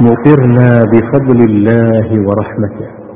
مطرنا بفضل الله ورحمته.